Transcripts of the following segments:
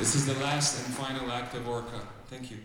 This is the last and final act of Orca. Thank you.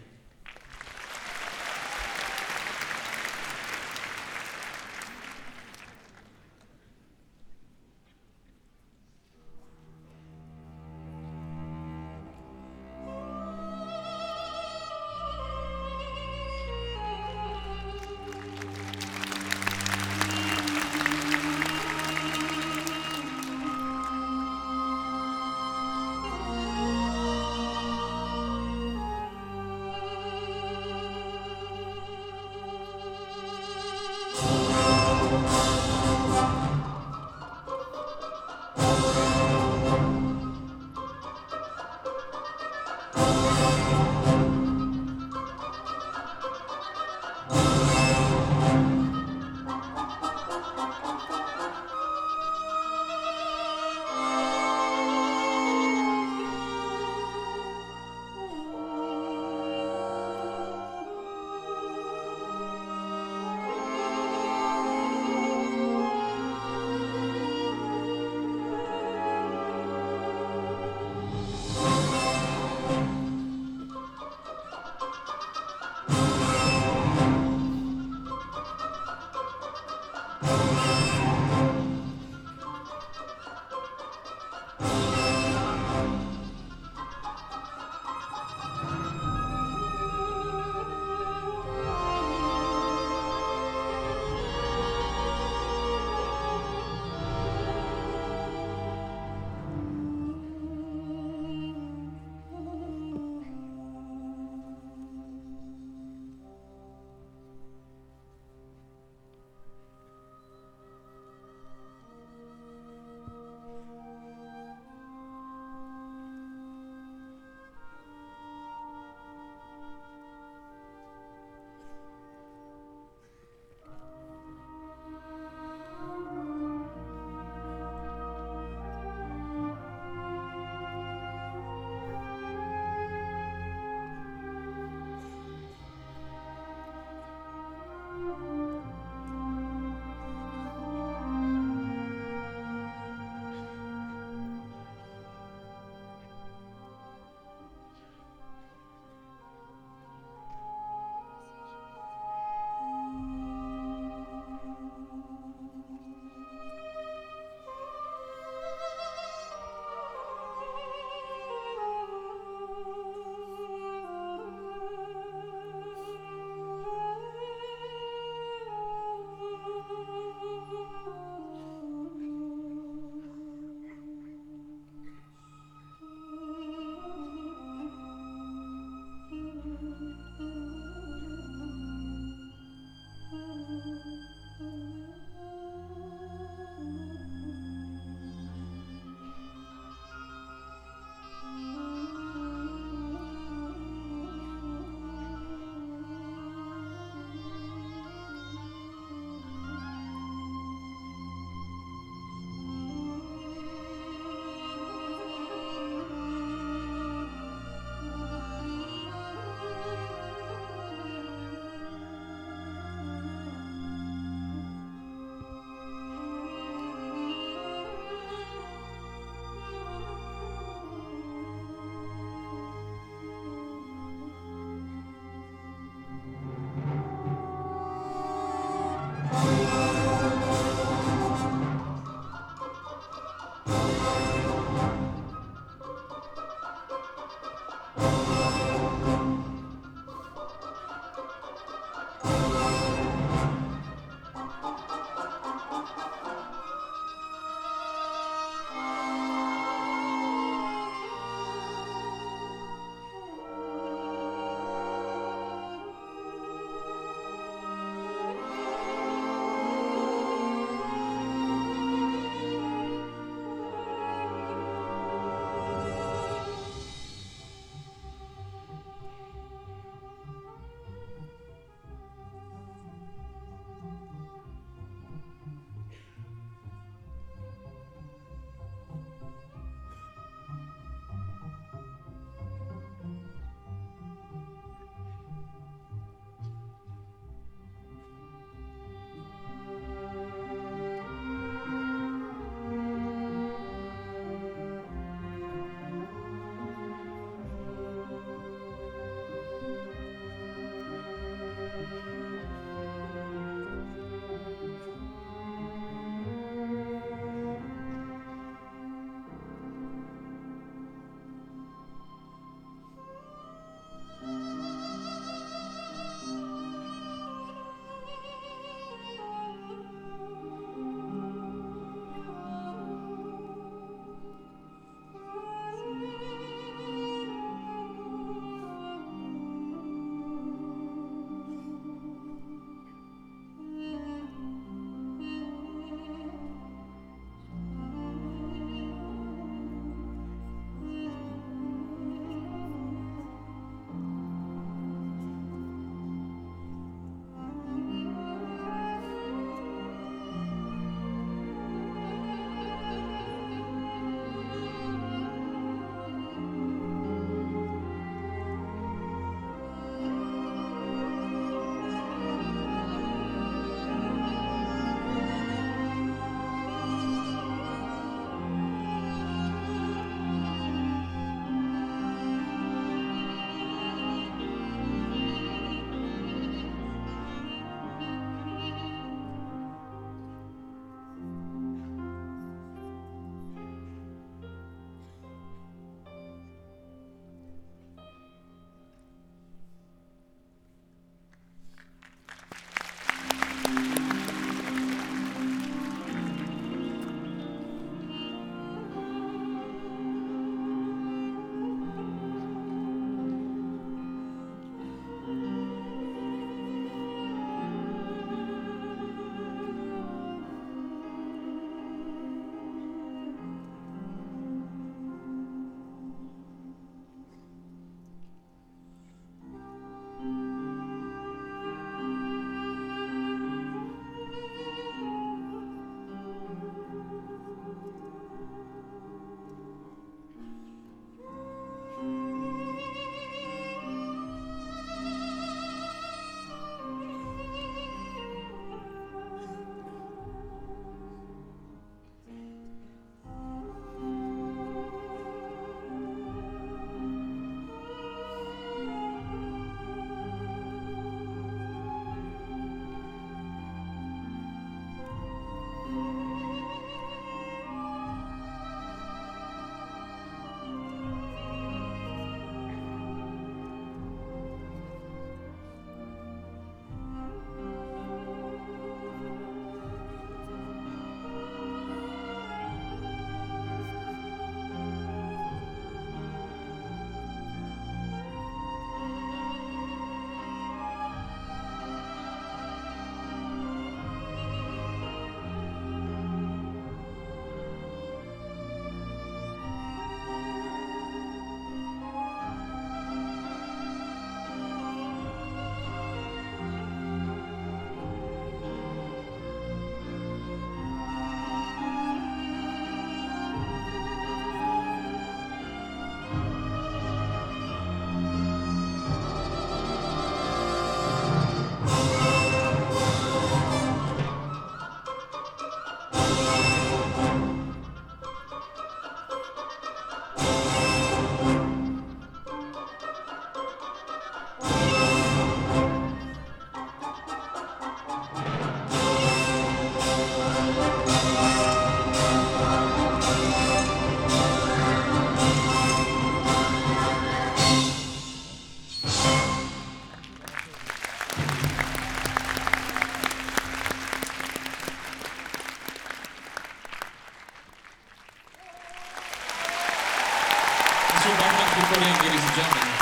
Ladies and gentlemen.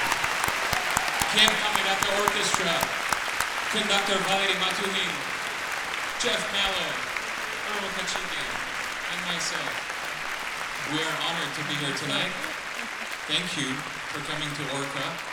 Kim Caminata Orchestra, conductor Valerie Matuhin, Jeff Mallow, Irma Kachiki, and myself. We are honored to be here tonight. Thank you for coming to Orca.